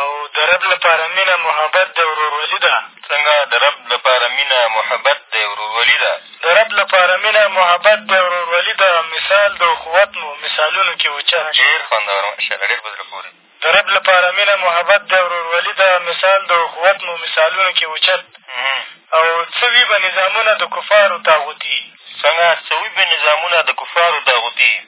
او د رب لپاره مینه محبت دی ورورولي ده. څنګه د رب لپاره مینه محبت دی ورورولي ده. د رب لپاره مینه محبت دی ورورولي ده مثال د اخوت مو مثالونو کښې اوچت شي. ډېر خوندور ماشاءالله ډېر په زړه پورې. د رب لپاره مینه محبت دی ورورولي ده مثال د اخوت مو مثالونو کښې اوچت او څه وي به نظامونه د کفارو طاغوتي. څنګه څه وي به نظامونه د کفارو طاغوتي.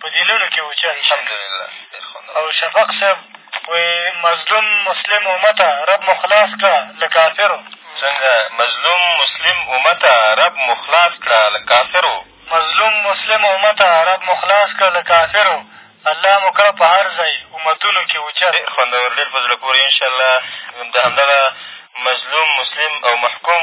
په دینونو کښې اوچت شي او شفق صاحب وایي مظلوم مسلم امته رب مو خلاص کړه له کافرو څنګه مظلوم مسلم امته رب مو خلاص کړه له کافرو مظلوم مسلم امته رب مو خلاص کړه له کافرو الله مو کړه په هر ځای امتونو کښې اوچت ډېر خوندور ډېر په زړه پورې انشاءالله د همدغه مظلوم مسلم او محکوم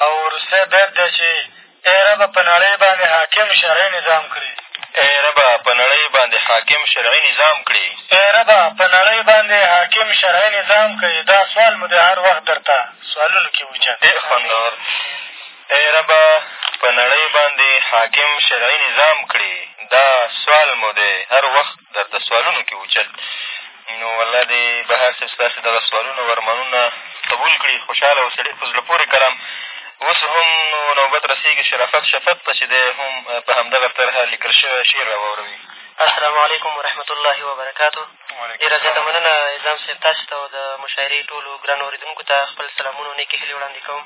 او وروستی بیت دی چې. ای ربه! په نړۍ باندې حاکم شرعي نظام کړې. ای ربه! په نړۍ باندې حاکم شرعي نظام کړې. ای ربه! په نړۍ باندې حاکم شرعي نظام کړې. دا سوال مو دی هر وخت درته سوالونو کښې اوچت. ډېر خوندور. ای ربه! په نړۍ باندې حاکم شرعي نظام کړې. دا سوال مو دی هر وخت. درته سوالونو کښې اوچت نو الله دې بهار صاحب ستاسې دغه سوالونه او ارمانونه قبول کړي خوشحاله اوسې ډېر په زړه پورې کلام اوس هم نو نوبت رسېږي شرافت شفق ته چې دی هم په همدغه طرحه لیکل شوی شعر را واوروي السلام علیکم ورحمت الله وبرکاتو ډېره زیاته مننه اعظام صاحب تاسې ته او د مشاعرې ټولو ګرانو اورېدونکو ته خپل سلامونه او نېکې هیلې وړاندې کوم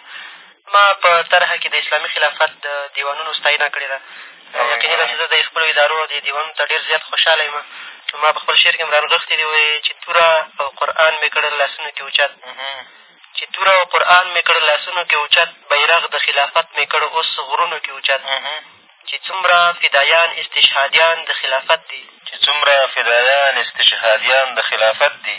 ما په طرحه کې د اسلامي خلافت د دېوانونو ستاینه کړې ده. یقیني ده چې زه د خپلو ادارو او دې دېوانونو ته ډېر زیات خوشحاله یم. ما په خپل شعر کې هم رانغښتې دي وې چې توره او قرآن مې کړل لاسونو کې اوچت چې توره او قرآن مې کړل لاسونو کې اوچت بیرغ د خلافت مې کړ اوس غرونو کې اوچت چې څومره فدایان استشهادیان د خلافت دي چې څومره فدایان استشهادیان د خلافت دي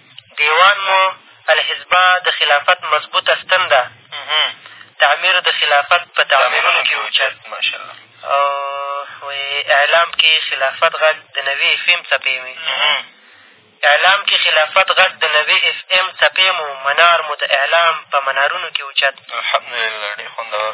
دېوان مو الحزبه د خلافت مضبوطه ستن ده تعمیر د خلافت په تعمیرونو کښې اوچت او اعلام کښې خلافت غږ د نوې اېف اېم څپې مې اعلام کښې خلافت غږ د نوې اېف اېم څپې مو منار مو د اعلام په منارونو کښې اوچت الحمدلله ډېر خوندور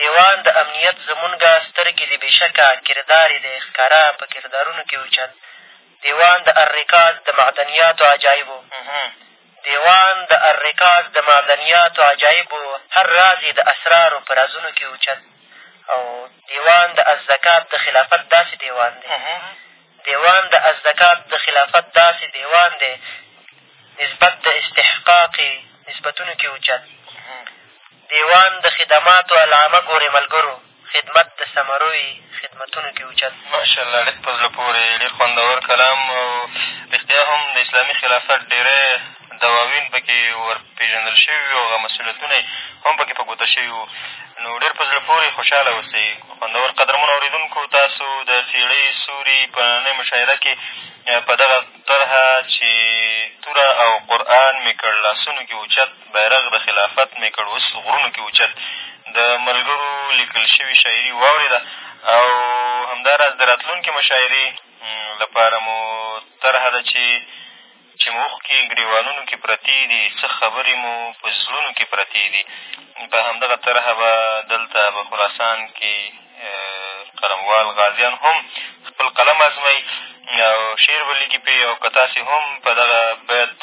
دېوان د امنیت زمونږه سترګې دې بېشکه کردار یې دی ښکاره په کردارونو کې اوچت دېوان د الرکاز د معدنیاتو عجایبو دېوان د الرکاز د معدنیاتو عجایبو هر راز یې د اسرارو په رازونو کې اوچت او دېوان د الزکات د خلافت داسې دېوان دی دېوان د الزکات د خلافت داسې دېوان دی نسبت د استحقاق نسبتونو کې اوچت دېوان د خدماتو العامه ګورې ملګرو خدمت د ثمرو یې خدمتونو کې اوچت دی. ماشاءالله ډېر په زړه پورې ډېر خوندور کلام او رښتیا هم د اسلامي خلافت ډېری دواوین په کې ور پېژندل شوي وو او هغه مسوولیتونه یې هم په کې په ګوته شوي وو نو ډېر په زړه پورې خوشحاله اوسئ خوندور قدرمنو اورېدونکو تاسو د څېړۍ سوري په نننۍ مشاعره کې په دغه طرحه چې توره او قرآن مې کړ لاسونو کې اوچت بیرغ د خلافت مې کړ اوس غرونو کې اوچت د ملګرو لیکل شوې شاعري واورېده او همدا راز د راتلونکې مشاعرې لپاره مو طرحه ده چې چې مو اوښکې ګرېوانونو کې پرتې دي څه خبرې مو په زړونو کې پرتې دي په همدغه طرحه به دلته په خراسان کې قلموال غازیان هم خپل قلم ازموي او شعر به لیکي پرې او که تاسې هم په دغه بیت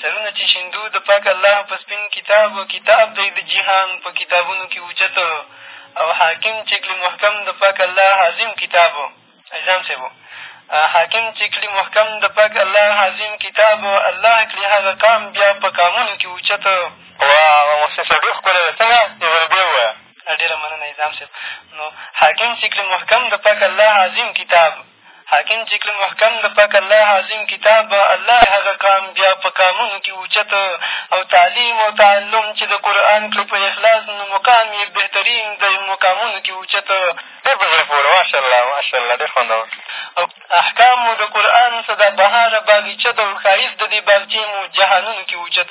سرونه چې شیندو د پاک الله په سپین کتاب کتاب دی د جهان په کتابونو کې اوچت او حاکم چې کلي محکم د پاک الله عظیم کتاب عظام صاحب حاکم چې کلي محکم د پاک الله عظیم کتاب الله کړي هغه قام بیا په قامونو کې اوچت واه محسن صاحب ډېر ښکلی دی څنګه یو ځل بیا ووایه ډېره مننه عظام صاحب نو حاکم چې کلي محکم د پاک الله عظیم کتاب حاکم چې کله محکم د پاک الله عظیم کتاب به الله هغه قام بیا په قامونو کښې اوچت او تعلیم او تعلم چې د قرآن کښې په اخلاص نو مقام یې بهترین د مقامونو کښې اوچت ډېر په زړه پورې ماشاءالله ماشاءالله ډېر خوندور او احکام مو د قرآن سدا بهاره باغچه ده او ښایست د دې باغچې مو جهانونو کښې اوچت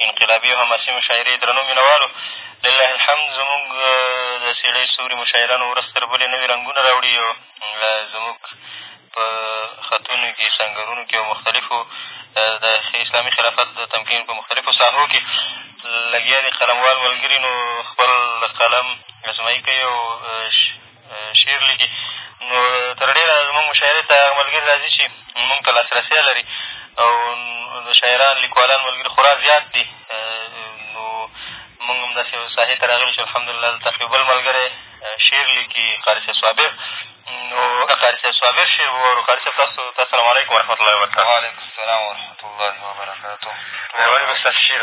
انقلابي او حماسي مشاعرې درنو مینه والو! لله الحمد زموږ د څېړۍ ستوري مشاعرانو ورځ تر بلې نوي رنګونه راوړي او زموږ په خطونو کښې، سنګرونو کښې او مختلفو د اسلامي خلافت د تمکین په مختلفو ساحو کښې لګیا دي. قلموال ملګري نو خپل قلم ازمایي کوي او شعر لیکي نو تر ډېره زموږ مشاعرې ته هغه ملګري را ځي چې مونږ ته لاسرسی لري او د شاعران لیکوالان ملګري خورا زیات دي نو مونږ هم داسې یو ساحې ته راغلي چې الحمدلله دلته یو بل ملګری شعر لیکي قاري صاحب صابر نو د قاري صاحب صابر شعر به واورو قاري صاحب تاسو ته السلام علیکم ورحمتالله وبرکاتو وعلیکم السلام ورحمتالله وبرکاتو وعلیکم السلام شعر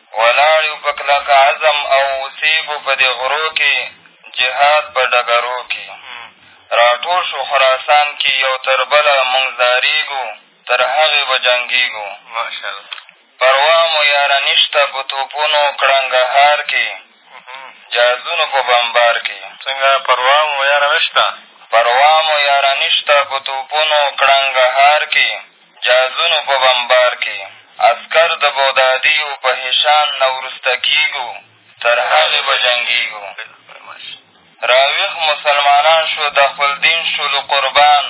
ولاړ یو په کلک عزم او اوسېږو په دې غرو کې جهاد په ډګرو کې راټول شو خراسان کې یو تر بله مونږ ځارېږو تر هغې به جنګېږو پروا مو یاره نشته په توپونو کړنګهار کې جهازونو په بمبار کې څنګه پروا مو یاره نشته پروا مو یاره نشته په توپونو کړنګهار کې جهازونو په بمبار کې عسکر د بغداديو په هشان نه وروسته کېږو تر هغې به جنګېږو راويښ مسلمانان شو د خپل دين شولو قربان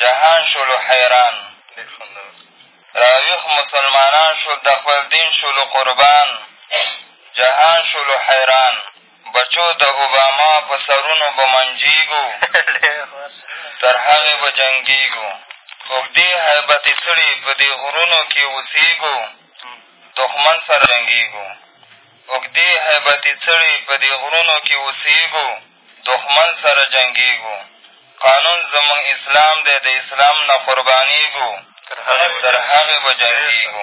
جهان شولو حيران راويښ مسلمانان شول د خپل دين شولو قربان جهان شولو حيران بچو د اوباما په سرونو به منجېږو تر هغې به جنګېږو اوږدې هیبتې څړې په دې غرونو کې اوسېږو دښمن سره جنګېږو اوږدې هیبتې څړې په دې غرونو کې اوسېږو دښمن سره جنګېږو قانون زموږ اسلام دی د اسلام نه قربانېږو تر هغې به جنګېږو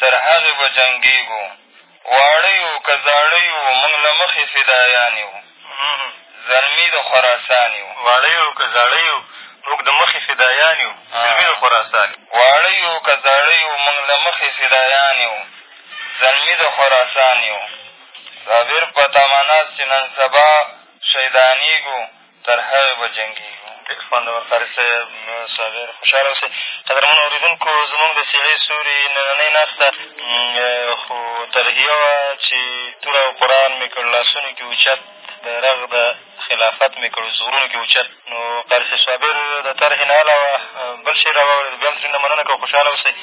تر هغې به جنګېږو واړه یو که زاړه یو موږ له مخې فدایان یو زلمي د خراسان یو واړه یو که زاړه یو موږ د مخې فدایان یو زلمي د خراسان یو واړه یو که زاړه یو موږ له مخې فدایان یو زلمي د خراسان یو صابر په تمه ناست چې نن سبا شهیدانېږو تر هغې به جنګېږو. ډېر خوندور قاري صاحب صابر خوشحاله اوسئ قدرمنو اورېدونکو زموږ د څېړۍ سوري نننۍ ناسته خو ترهیه وه چې توره او قرآن مې کړ لاسونو کښې اوچت بیرغ د خلافت مې کړ زړونو کښې اوچت نو قاري صاحب صابر د طرحې نه علاوه بل شعر را واورېدو بیا هم ترېنه مننه کوو خوشحاله اوسئ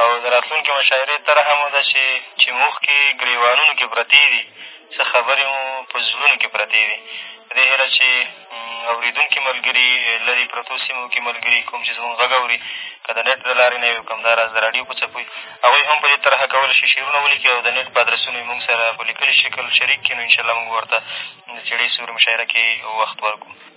او د راتلونکې مشاعرې طرحه مو ده چې چې اوښکې ګرېوانونو کښې پرتې دي څه خبرې مو په زړونو کښې پرتې وي په دې هېله چې اورېدونکي ملګري لرې پرتو سیمو کښې ملګري کوم چې زموږ غږ اوري که د نېټ د لارې نه وي او که همداراز د راډیو په څپو وي هغوی هم په دې طرحه کولی شي شعرونه ولیکي او د نېټ په ادرسونو یې مونږ سره په لیکلي شکل شریک کړي نو انشاءالله مونږ به ورته د څېړې سورې مشاعره کښې وخت ورکړو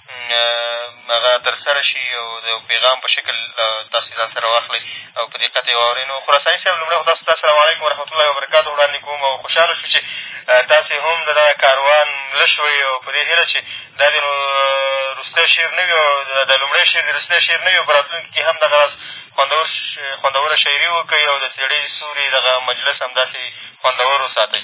هغه تر سره شي او د یو پیغام په شکل تاسې ځان سره واخلئ او په دقت یې واورئ نو خراساني صاحب لومړی خو تاسو ته السلام علیکم ورحمة الله وبرکاته وړاندې کوم او خوشحاله شو چې تاسې هم د دغه کاروان مله شوئ او په دې هیله چې دا دې نو وروستی شعر نه وي او دا لومړی شعر دې وروستی شعر نه وي او په راتلونکي کښې هم دغه راز خوندور خوندوره شاعري وکړئ او د څېړۍ سوري دغه مجلس همداسې خوندور وساتئ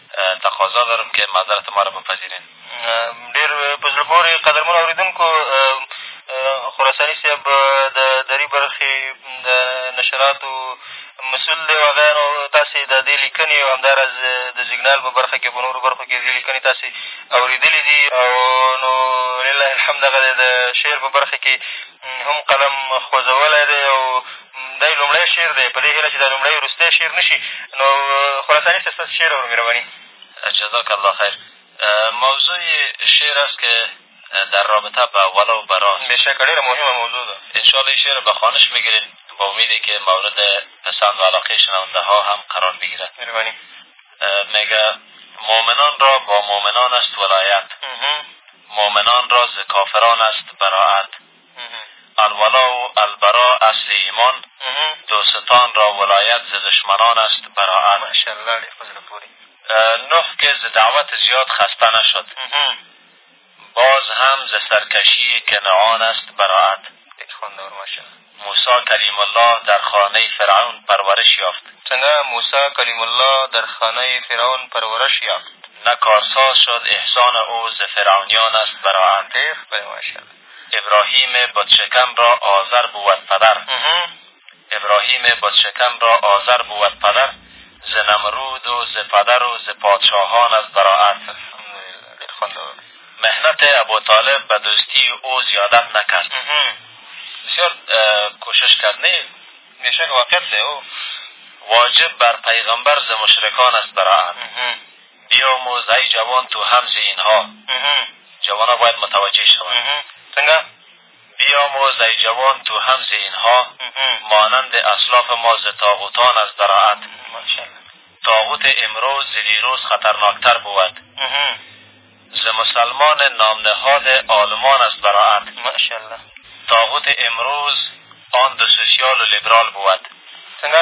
تقاضا دارم که معذرت ما را بپذیرین ډېر په زړه پورې قدرمنو اورېدونکو خراساني صاحب د دري برخې د نشراتو مسؤل دی او هغه نو تاسې د دې لیکنې او همداراز د زیګنال په برخه کښې په نورو برخو کښې دې لیکنې تاسې اورېدلې دي او نو لله الحمد هغه د شعر په برخه کښې هم قلم خوځولی دی او دا یې لومړی شعر دی په دې هیله چې دا لومړی وروستی شعر نه شي نو خراساني صاحب ستاسو شعر اورو مهرباني جزاک الله خیر موضوع شعر است که در رابطه با ولو بران بېشکه ډېره مهمه موضوع ده انشاءالله این شعر به خوانش میگیرید با امیدی که مورد پسند و علاقه شنونده ها هم قرار بگیرد مهربانی میگه مؤمنان را با مؤمنان است ولایت مؤمنان را ز کافران است براعت الولاء و البراء اصل ایمان دوستان را ولایت ز دشمنان است براءت نوح که ز دعوت زیاد خسته نشد باز هم ز سرکشی کنعان است براءت موسی کلیم الله در خانه فرعون پرورش یافت څنګه موسی کلیم الله در خانه فرعون پرورش یافت نه کارساز شد احسان او ز فرعونیان است براءت ابراهیم بدشکم را آذر بود پدر ابراهیم بدشکم را آذر بود پدر ز نمرود و ز پدر و ز پادشاهان از براعت مهنت طالب به دوستی او زیادت نکرد بسیار کوشش کرد نه بیشک واقعیت او واجب بر پیغمبر ز مشرکان است براعت بیاموز ای جوان تو همز اینها جوانا باید متوجه شوند څنګه بیاموز ای جوان تو همز اینها مانند اصلاف ما ز تاغوتان از براعت تاغوت امروز ز دیروز خطرناکتر بود ز مسلمان نامنهاد آلمان است براعت تاغوت امروز آن د سوسیال و لیبرال بود څنګه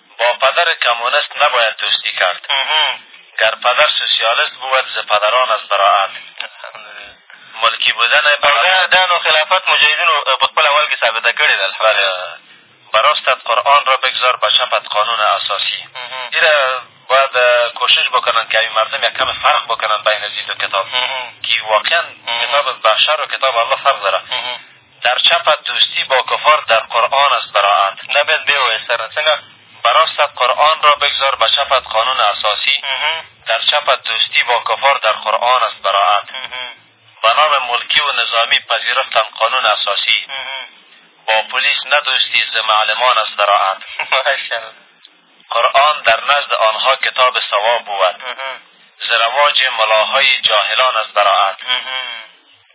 با پدر کمونست نباید دوستی کرد گر پدر سوسیالست بود ز پدران از براءت ملکی بودن او دا دا نو خلافت مجاهدینو په خپل اول کښې ثابته کړې ده الحمدلله براستت قرآن را بگذار به چپت قانون اساسی ایره باید کوشش بکنند که این مردم یک کم فرق بکنند بین ازی دو کتاب که واقعا کتاب بشر و کتاب الله فرق داره در چپد دوستی با کفار در قرآن است براءت نباید بیوایست سرنه څنګه براستت قرآن را بگذار به چپد قانون اساسی در چپد دوستی با کفار در قرآن است براءت به نام ملکی و نظامی پذیرفتند قانون اساسی با پلیس نه دوستی ز معلمان است براءت قرآن در نزد آنها کتاب ثواب بود ز رواج ملاهای جاهلان است براءت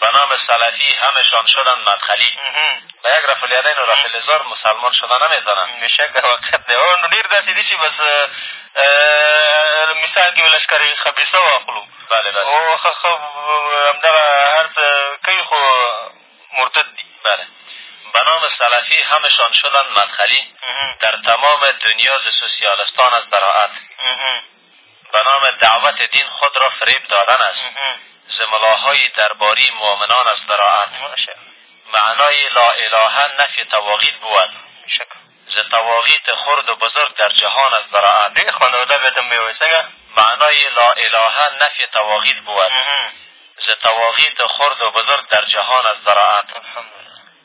به نام سلفی همهشان شدند مدخلی به یک رفلیدین و رفلزار مسلمان شدن نمیزنند بېشکه واقعیت دی او نو ډېر داسې دي چې بس مثال کې به لشکر خبیثه واخلو بله بله او همدغه هر څه کوي خو مرتد دي بله به نام سلفی همهشان شدند مدخلی در تمام دنیا ز سوسیالستان از براعت به نام دعوت دین خود را فریب دادن است ز ملاهای درباری مؤمنان است براءت معنای لا اله نفی تواغیت بود ز تواغیت خرد و بزرگ در جهان است براءت ډېر خوندور دا بیا ته مې څنګه معنای لا اله نفی تواغیت بود ز تواغیت خرد و بزرگ در جهان است براءت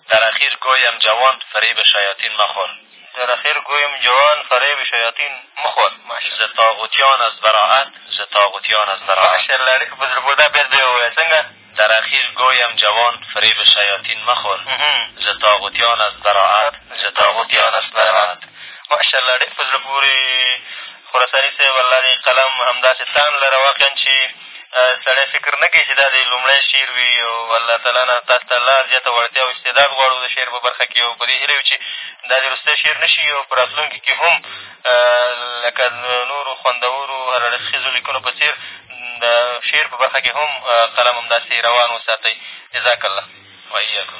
در اخیر ګویم جوان فریب شیاطین مخور در اخیر ګویم جوان فریب شیاطین مخور ز طاغوتیان است براءت ز طاغوتیان است براءت هغه شعر له اړیکو په زړه پورې ده بیا دې ووایه څنګه در اخیر ګویم جوان فریب شیاطین مخور ز طاغوتیان است براءت ز طاغوتیان است براءت ماشاءالله ډېر په زړه پورې خراساني صاحب الله دې قلم همداسې تاند لره واقعا چې سړی فکر نه کوي چې دا دې لومړی شعر وي او الله تعالی نه تاسو ته لا زیاته وړتیا او استعداد غواړو د شعر په برخه کښې او په دې هیله یو چې دا دې وروستی شعر نه شي او په راتلونکي کښې هم لکه نورو خوندورو هرړخیزو لیکنو په څېر د شعر په برخه کښې هم قلم همداسې روان وساتئ جزاک الله وایاکم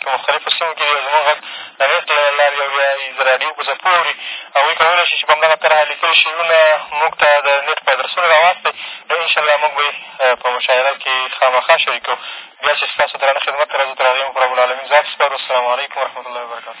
په مختلفو سیمو کښې یې زمونږ غږ د نېټ له لارې او یا یې د راډیو په څپو اوري. هغوی کولای شي چې په همدغه طرحه لیکلي شعرونه مونږ ته د نېټ په ادرسونو را واستوي، نو ان شاءالله مونږ به یې په مشاعره کښې خامخا شریکوو. بیا چې ستاسو درانه خدمت ته راځو، تر هغې مو پر رب العالمین ذات سپارو. السلام علیکم ورحمة الله وبرکاته.